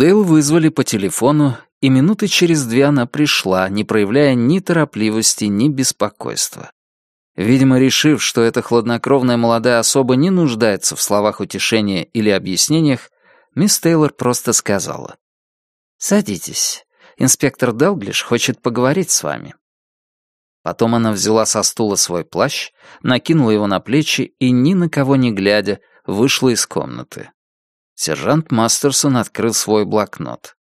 Гудейл вызвали по телефону, и минуты через две она пришла, не проявляя ни торопливости, ни беспокойства. Видимо, решив, что эта хладнокровная молодая особа не нуждается в словах утешения или объяснениях, мисс Тейлор просто сказала. «Садитесь. Инспектор Делглиш хочет поговорить с вами». Потом она взяла со стула свой плащ, накинула его на плечи и, ни на кого не глядя, вышла из комнаты. Сержант Мастерсон открыл свой блокнот.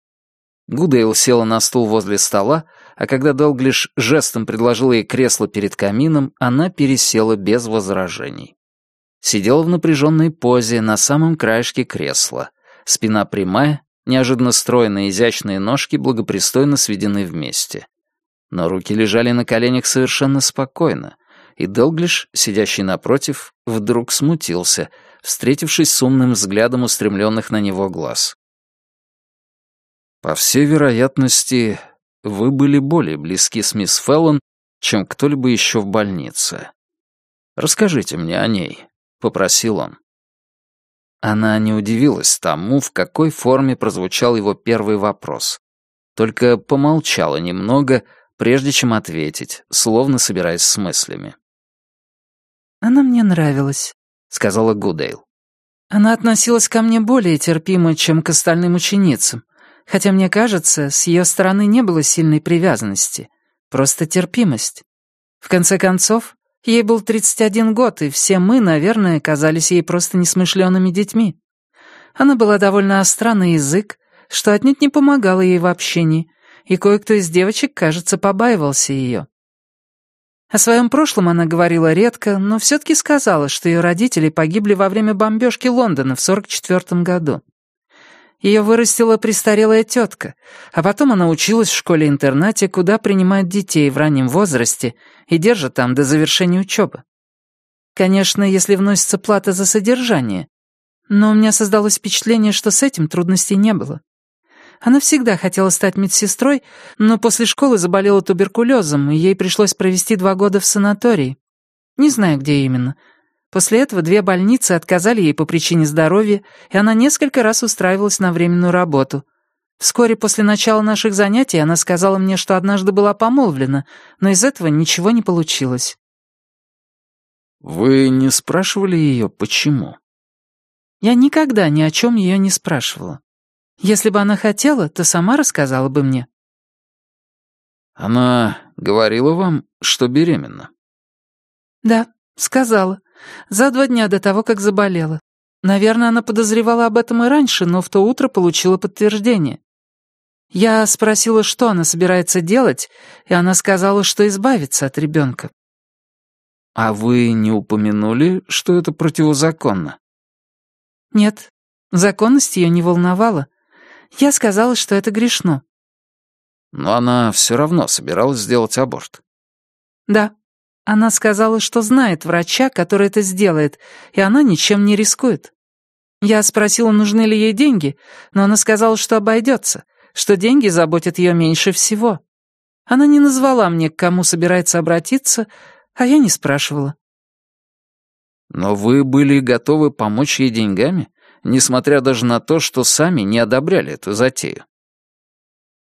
Гудейл села на стул возле стола, а когда Делглиш жестом предложил ей кресло перед камином, она пересела без возражений. Сидела в напряженной позе на самом краешке кресла. Спина прямая, неожиданно стройные изящные ножки благопристойно сведены вместе. Но руки лежали на коленях совершенно спокойно, и Делглиш, сидящий напротив, вдруг смутился, встретившись с умным взглядом устремленных на него глаз. «По всей вероятности, вы были более близки с мисс Феллон, чем кто-либо еще в больнице. Расскажите мне о ней», — попросил он. Она не удивилась тому, в какой форме прозвучал его первый вопрос. Только помолчала немного, прежде чем ответить, словно собираясь с мыслями. «Она мне нравилась», — сказала Гудейл. «Она относилась ко мне более терпимо, чем к остальным ученицам, хотя, мне кажется, с ее стороны не было сильной привязанности, просто терпимость. В конце концов, ей был 31 год, и все мы, наверное, казались ей просто несмышленными детьми. Она была довольно остра на язык, что отнюдь не помогало ей в общении, и кое-кто из девочек, кажется, побаивался ее. О своем прошлом она говорила редко, но все-таки сказала, что ее родители погибли во время бомбежки Лондона в 44 году. Ее вырастила престарелая тетка, а потом она училась в школе-интернате, куда принимают детей в раннем возрасте и держат там до завершения учебы. Конечно, если вносится плата за содержание, но у меня создалось впечатление, что с этим трудностей не было. Она всегда хотела стать медсестрой, но после школы заболела туберкулезом, и ей пришлось провести два года в санатории. Не знаю, где именно. После этого две больницы отказали ей по причине здоровья, и она несколько раз устраивалась на временную работу. Вскоре после начала наших занятий она сказала мне, что однажды была помолвлена, но из этого ничего не получилось. «Вы не спрашивали ее, почему?» Я никогда ни о чем ее не спрашивала. Если бы она хотела, то сама рассказала бы мне». «Она говорила вам, что беременна?» «Да, сказала. За два дня до того, как заболела. Наверное, она подозревала об этом и раньше, но в то утро получила подтверждение. Я спросила, что она собирается делать, и она сказала, что избавится от ребенка. «А вы не упомянули, что это противозаконно?» «Нет, законность ее не волновала. Я сказала, что это грешно». «Но она все равно собиралась сделать аборт». «Да. Она сказала, что знает врача, который это сделает, и она ничем не рискует. Я спросила, нужны ли ей деньги, но она сказала, что обойдется, что деньги заботят ее меньше всего. Она не назвала мне, к кому собирается обратиться, а я не спрашивала». «Но вы были готовы помочь ей деньгами?» Несмотря даже на то, что сами не одобряли эту затею.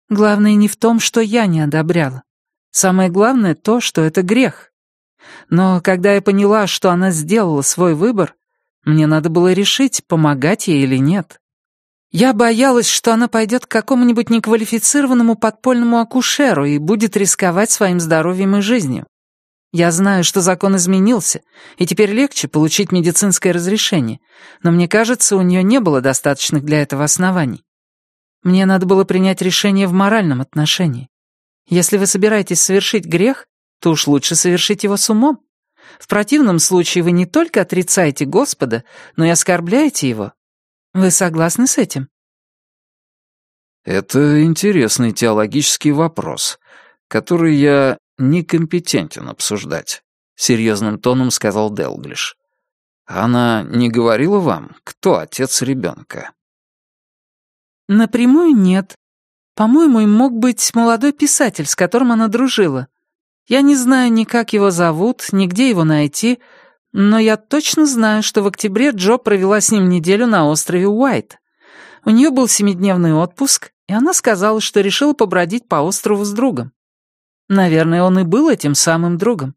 Главное не в том, что я не одобряла. Самое главное то, что это грех. Но когда я поняла, что она сделала свой выбор, мне надо было решить, помогать ей или нет. Я боялась, что она пойдет к какому-нибудь неквалифицированному подпольному акушеру и будет рисковать своим здоровьем и жизнью. Я знаю, что закон изменился, и теперь легче получить медицинское разрешение, но мне кажется, у нее не было достаточных для этого оснований. Мне надо было принять решение в моральном отношении. Если вы собираетесь совершить грех, то уж лучше совершить его с умом. В противном случае вы не только отрицаете Господа, но и оскорбляете его. Вы согласны с этим? Это интересный теологический вопрос, который я некомпетентен обсуждать», — серьезным тоном сказал Делглиш. «Она не говорила вам, кто отец ребенка?» «Напрямую нет. По-моему, им мог быть молодой писатель, с которым она дружила. Я не знаю ни как его зовут, ни где его найти, но я точно знаю, что в октябре Джо провела с ним неделю на острове Уайт. У нее был семидневный отпуск, и она сказала, что решила побродить по острову с другом. Наверное, он и был этим самым другом.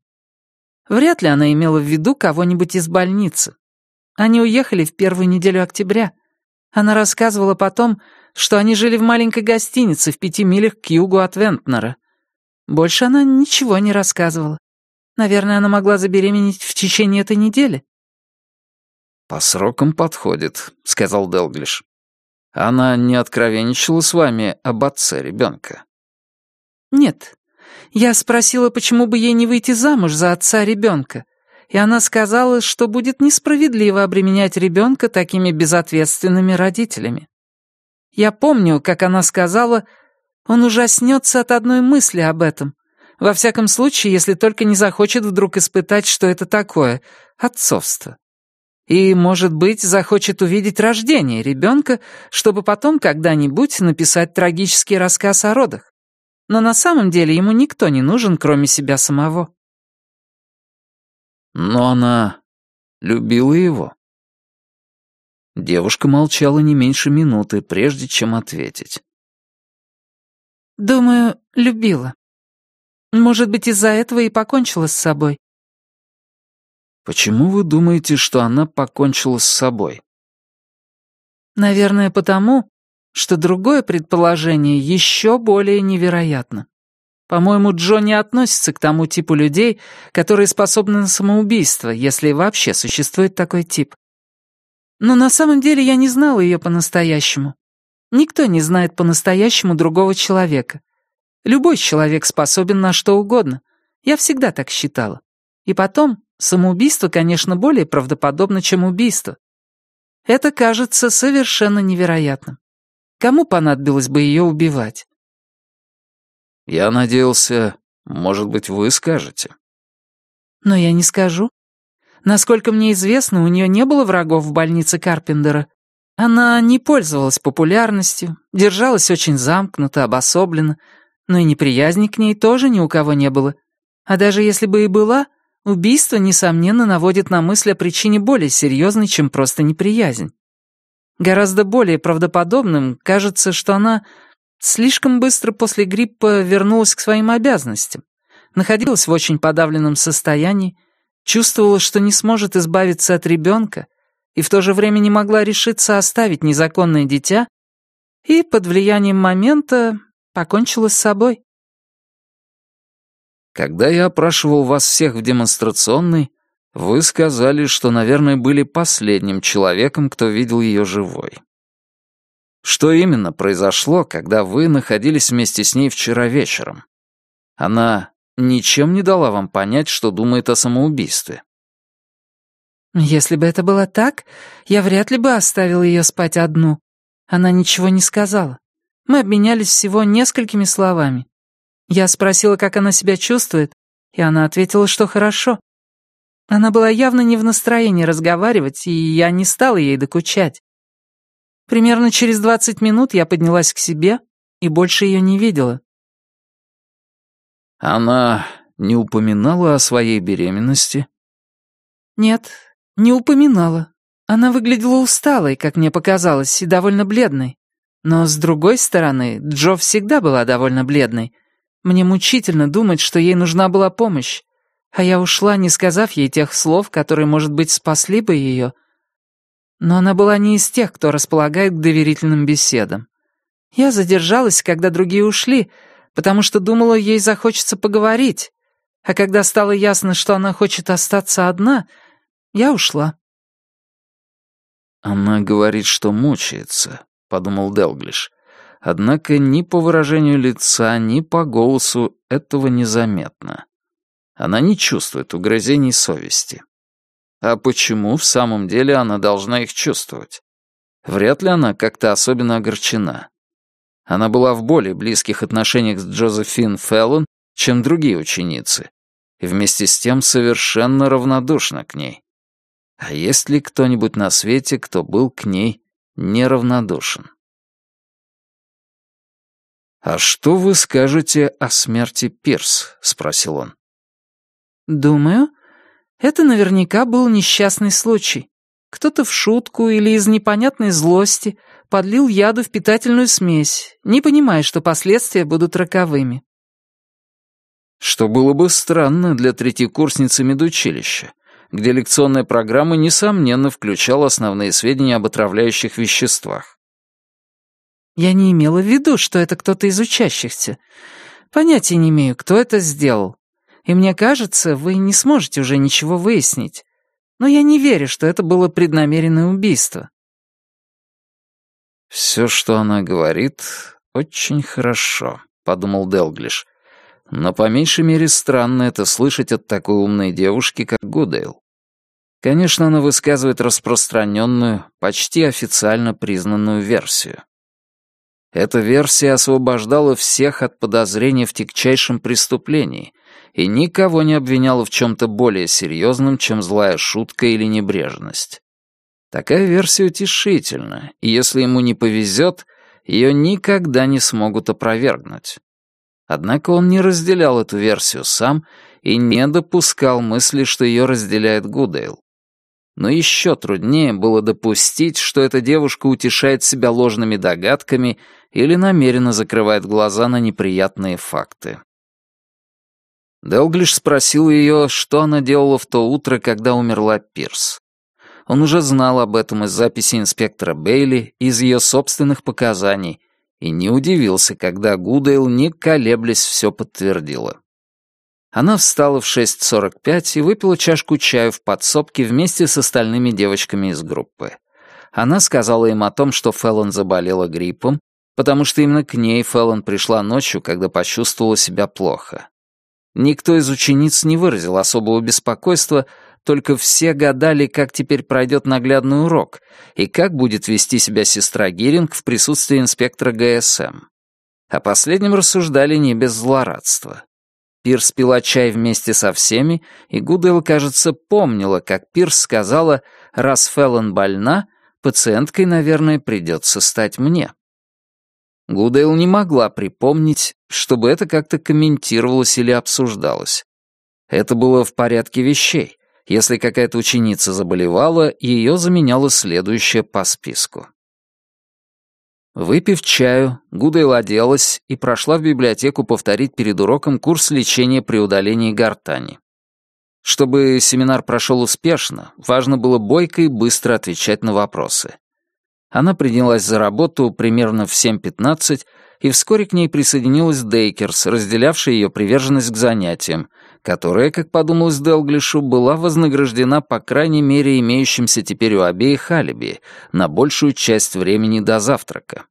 Вряд ли она имела в виду кого-нибудь из больницы. Они уехали в первую неделю октября. Она рассказывала потом, что они жили в маленькой гостинице в пяти милях к югу от Вентнера. Больше она ничего не рассказывала. Наверное, она могла забеременеть в течение этой недели. «По срокам подходит», — сказал Делглиш. «Она не откровенничала с вами об отце ребенка?» «Нет. Я спросила, почему бы ей не выйти замуж за отца ребенка, и она сказала, что будет несправедливо обременять ребенка такими безответственными родителями. Я помню, как она сказала, он ужаснется от одной мысли об этом. Во всяком случае, если только не захочет вдруг испытать, что это такое — отцовство. И, может быть, захочет увидеть рождение ребенка, чтобы потом когда-нибудь написать трагический рассказ о родах. Но на самом деле ему никто не нужен, кроме себя самого. Но она любила его. Девушка молчала не меньше минуты, прежде чем ответить. «Думаю, любила. Может быть, из-за этого и покончила с собой». «Почему вы думаете, что она покончила с собой?» «Наверное, потому, что другое предположение еще более невероятно. По-моему, Джо не относится к тому типу людей, которые способны на самоубийство, если вообще существует такой тип. Но на самом деле я не знала ее по-настоящему. Никто не знает по-настоящему другого человека. Любой человек способен на что угодно. Я всегда так считала. И потом, самоубийство, конечно, более правдоподобно, чем убийство. Это кажется совершенно невероятным. Кому понадобилось бы ее убивать? Я надеялся, может быть, вы скажете. Но я не скажу. Насколько мне известно, у нее не было врагов в больнице Карпендера. Она не пользовалась популярностью, держалась очень замкнуто, обособленно, но и неприязни к ней тоже ни у кого не было. А даже если бы и была, убийство, несомненно, наводит на мысль о причине более серьезной, чем просто неприязнь. Гораздо более правдоподобным кажется, что она слишком быстро после гриппа вернулась к своим обязанностям, находилась в очень подавленном состоянии, чувствовала, что не сможет избавиться от ребенка и в то же время не могла решиться оставить незаконное дитя и под влиянием момента покончила с собой. Когда я опрашивал вас всех в демонстрационной, вы сказали, что, наверное, были последним человеком, кто видел ее живой. Что именно произошло, когда вы находились вместе с ней вчера вечером? Она ничем не дала вам понять, что думает о самоубийстве. Если бы это было так, я вряд ли бы оставил ее спать одну. Она ничего не сказала. Мы обменялись всего несколькими словами. Я спросила, как она себя чувствует, и она ответила, что хорошо. Она была явно не в настроении разговаривать, и я не стала ей докучать. Примерно через двадцать минут я поднялась к себе и больше ее не видела. Она не упоминала о своей беременности? Нет, не упоминала. Она выглядела усталой, как мне показалось, и довольно бледной. Но, с другой стороны, Джо всегда была довольно бледной. Мне мучительно думать, что ей нужна была помощь. А я ушла, не сказав ей тех слов, которые, может быть, спасли бы ее. Но она была не из тех, кто располагает к доверительным беседам. Я задержалась, когда другие ушли, потому что думала, ей захочется поговорить. А когда стало ясно, что она хочет остаться одна, я ушла. «Она говорит, что мучается», — подумал Делглиш. Однако ни по выражению лица, ни по голосу этого незаметно. Она не чувствует угрызений совести. А почему в самом деле она должна их чувствовать? Вряд ли она как-то особенно огорчена. Она была в более близких отношениях с Джозефин Феллон, чем другие ученицы, и вместе с тем совершенно равнодушна к ней. А есть ли кто-нибудь на свете, кто был к ней неравнодушен? «А что вы скажете о смерти Пирс?» — спросил он. «Думаю, это наверняка был несчастный случай. Кто-то в шутку или из непонятной злости подлил яду в питательную смесь, не понимая, что последствия будут роковыми. Что было бы странно для третьекурсницы медучилища, где лекционная программа, несомненно, включала основные сведения об отравляющих веществах. Я не имела в виду, что это кто-то из учащихся. Понятия не имею, кто это сделал. И мне кажется, вы не сможете уже ничего выяснить. Но я не верю, что это было преднамеренное убийство. «Все, что она говорит, очень хорошо», — подумал Делглиш. «Но по меньшей мере странно это слышать от такой умной девушки, как Гудейл. Конечно, она высказывает распространенную, почти официально признанную версию. Эта версия освобождала всех от подозрения в тягчайшем преступлении и никого не обвиняла в чем-то более серьезном, чем злая шутка или небрежность. Такая версия утешительна, и если ему не повезет, ее никогда не смогут опровергнуть. Однако он не разделял эту версию сам и не допускал мысли, что ее разделяет Гудейл. Но еще труднее было допустить, что эта девушка утешает себя ложными догадками или намеренно закрывает глаза на неприятные факты. Делглиш спросил ее, что она делала в то утро, когда умерла Пирс. Он уже знал об этом из записи инспектора Бейли, из ее собственных показаний, и не удивился, когда Гудейл, не колеблясь, все подтвердила. Она встала в 6.45 и выпила чашку чаю в подсобке вместе с остальными девочками из группы. Она сказала им о том, что Феллон заболела гриппом, потому что именно к ней Феллон пришла ночью, когда почувствовала себя плохо. Никто из учениц не выразил особого беспокойства, только все гадали, как теперь пройдет наглядный урок и как будет вести себя сестра Гиринг в присутствии инспектора ГСМ. О последнем рассуждали не без злорадства. Пирс пила чай вместе со всеми, и Гудел, кажется, помнила, как Пирс сказала, раз Феллон больна, пациенткой, наверное, придется стать мне. Гудейл не могла припомнить, чтобы это как-то комментировалось или обсуждалось. Это было в порядке вещей. Если какая-то ученица заболевала, ее заменяла следующая по списку. Выпив чаю, Гудейл оделась и прошла в библиотеку повторить перед уроком курс лечения при удалении гортани. Чтобы семинар прошел успешно, важно было бойко и быстро отвечать на вопросы. Она принялась за работу примерно в 7.15, и вскоре к ней присоединилась Дейкерс, разделявшая ее приверженность к занятиям, которая, как подумалось Делглишу, была вознаграждена по крайней мере имеющимся теперь у обеих алиби на большую часть времени до завтрака.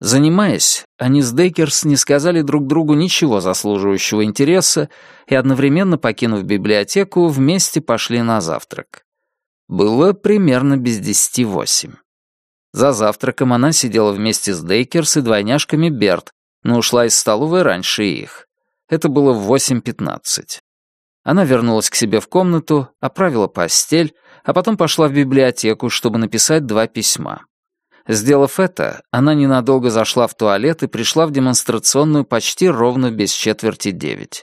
Занимаясь, они с Дейкерс не сказали друг другу ничего заслуживающего интереса и, одновременно покинув библиотеку, вместе пошли на завтрак. Было примерно без десяти восемь. За завтраком она сидела вместе с Дейкерс и двойняшками Берт, но ушла из столовой раньше их. Это было в 8.15. Она вернулась к себе в комнату, оправила постель, а потом пошла в библиотеку, чтобы написать два письма. Сделав это, она ненадолго зашла в туалет и пришла в демонстрационную почти ровно без четверти девять.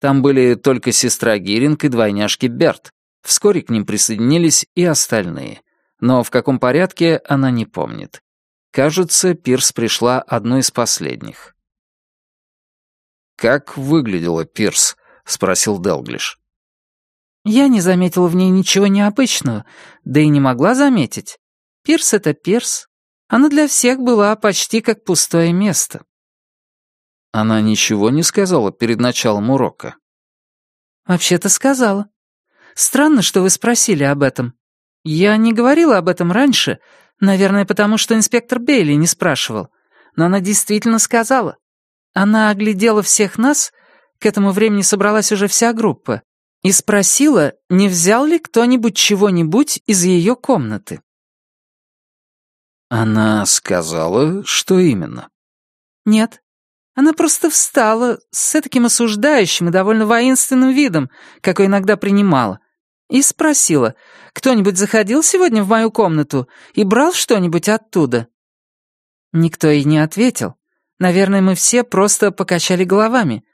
Там были только сестра Гиринг и двойняшки Берт. Вскоре к ним присоединились и остальные но в каком порядке она не помнит. Кажется, Пирс пришла одной из последних. «Как выглядела Пирс?» — спросил Делглиш. «Я не заметила в ней ничего необычного, да и не могла заметить. Пирс — это Пирс. Она для всех была почти как пустое место». Она ничего не сказала перед началом урока. «Вообще-то сказала. Странно, что вы спросили об этом. «Я не говорила об этом раньше, наверное, потому что инспектор Бейли не спрашивал. Но она действительно сказала. Она оглядела всех нас, к этому времени собралась уже вся группа, и спросила, не взял ли кто-нибудь чего-нибудь из ее комнаты. Она сказала, что именно? Нет. Она просто встала с таким осуждающим и довольно воинственным видом, какой иногда принимала, и спросила, кто-нибудь заходил сегодня в мою комнату и брал что-нибудь оттуда?» Никто и не ответил. Наверное, мы все просто покачали головами.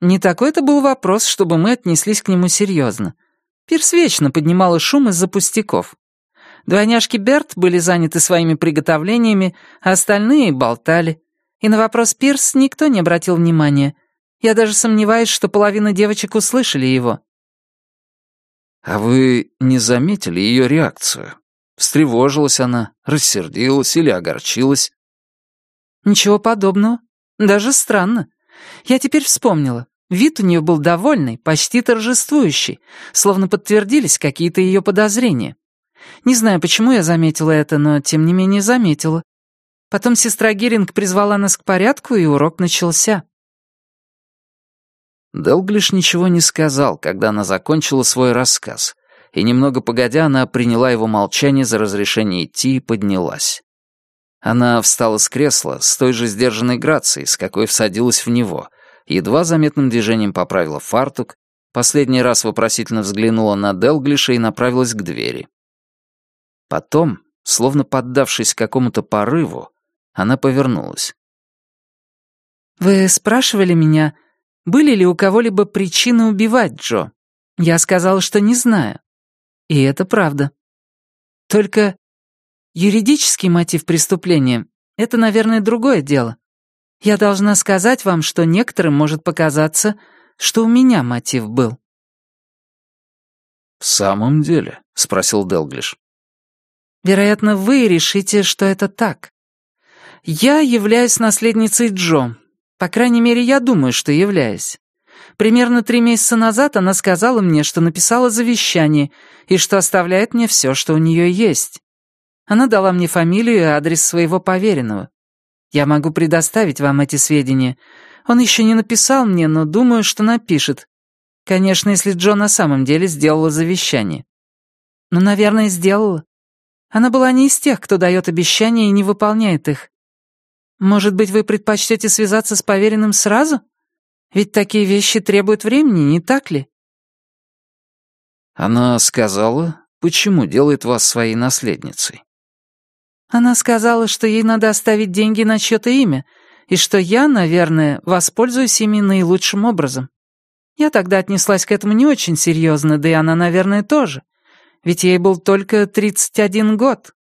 Не такой это был вопрос, чтобы мы отнеслись к нему серьезно. Пирс вечно поднимала шум из-за пустяков. Двойняшки Берт были заняты своими приготовлениями, а остальные болтали. И на вопрос Пирс никто не обратил внимания. Я даже сомневаюсь, что половина девочек услышали его. «А вы не заметили ее реакцию? Встревожилась она, рассердилась или огорчилась?» «Ничего подобного. Даже странно. Я теперь вспомнила. Вид у нее был довольный, почти торжествующий, словно подтвердились какие-то ее подозрения. Не знаю, почему я заметила это, но тем не менее заметила. Потом сестра Геринг призвала нас к порядку, и урок начался. Делглиш ничего не сказал, когда она закончила свой рассказ, и немного погодя она приняла его молчание за разрешение идти и поднялась. Она встала с кресла с той же сдержанной грацией, с какой всадилась в него, едва заметным движением поправила фартук, последний раз вопросительно взглянула на Делглиша и направилась к двери. Потом, словно поддавшись какому-то порыву, она повернулась. «Вы спрашивали меня, были ли у кого-либо причины убивать Джо? Я сказала, что не знаю. И это правда. Только юридический мотив преступления — это, наверное, другое дело. Я должна сказать вам, что некоторым может показаться, что у меня мотив был». «В самом деле?» — спросил Делглиш. Вероятно, вы решите, что это так. Я являюсь наследницей Джо. По крайней мере, я думаю, что являюсь. Примерно три месяца назад она сказала мне, что написала завещание и что оставляет мне все, что у нее есть. Она дала мне фамилию и адрес своего поверенного. Я могу предоставить вам эти сведения. Он еще не написал мне, но думаю, что напишет. Конечно, если Джо на самом деле сделала завещание. Ну, наверное, сделала. Она была не из тех, кто дает обещания и не выполняет их. Может быть, вы предпочтете связаться с поверенным сразу? Ведь такие вещи требуют времени, не так ли?» Она сказала, почему делает вас своей наследницей. Она сказала, что ей надо оставить деньги на чьё-то имя, и что я, наверное, воспользуюсь ими наилучшим образом. Я тогда отнеслась к этому не очень серьезно, да и она, наверное, тоже ведь ей был только 31 год.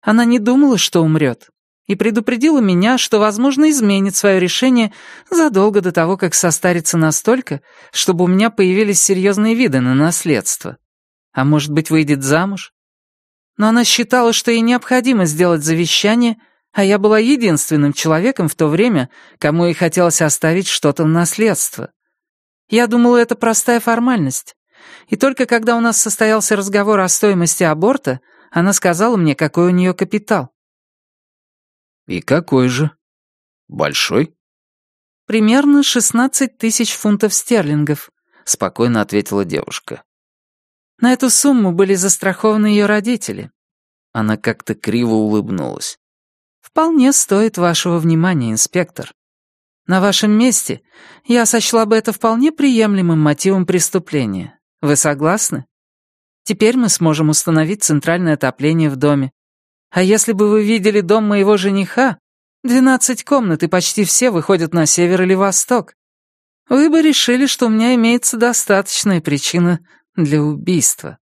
Она не думала, что умрет, и предупредила меня, что, возможно, изменит свое решение задолго до того, как состарится настолько, чтобы у меня появились серьезные виды на наследство. А может быть, выйдет замуж? Но она считала, что ей необходимо сделать завещание, а я была единственным человеком в то время, кому ей хотелось оставить что-то в наследство. Я думала, это простая формальность. И только когда у нас состоялся разговор о стоимости аборта, она сказала мне, какой у нее капитал. «И какой же? Большой?» «Примерно 16 тысяч фунтов стерлингов», — спокойно ответила девушка. «На эту сумму были застрахованы ее родители». Она как-то криво улыбнулась. «Вполне стоит вашего внимания, инспектор. На вашем месте я сочла бы это вполне приемлемым мотивом преступления. Вы согласны? Теперь мы сможем установить центральное отопление в доме. А если бы вы видели дом моего жениха, двенадцать комнат и почти все выходят на север или восток, вы бы решили, что у меня имеется достаточная причина для убийства.